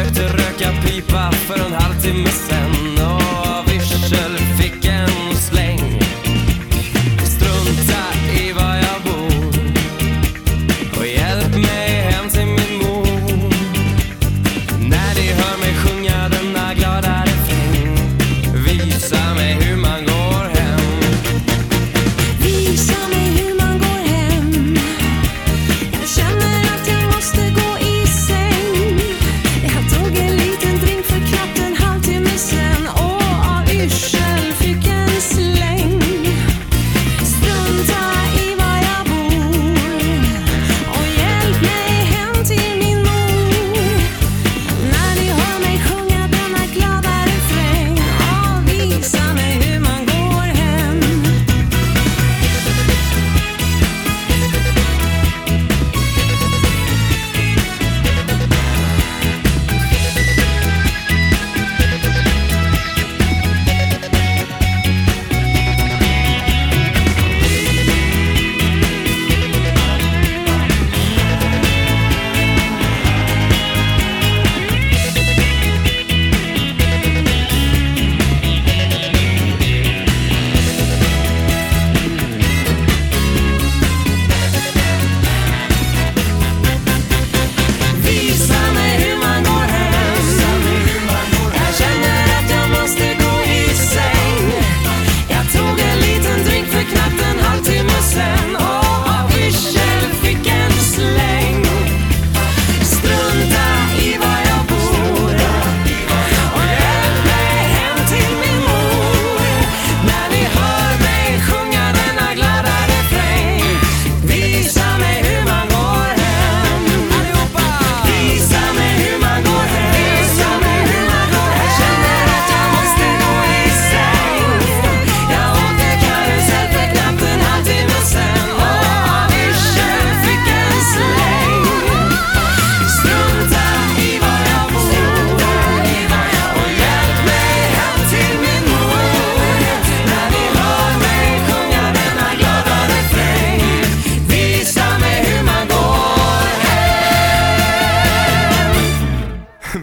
Försökte röka pipa för en halvtimme sen.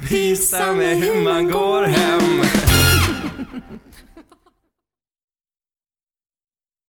Visa mig hur man går hem.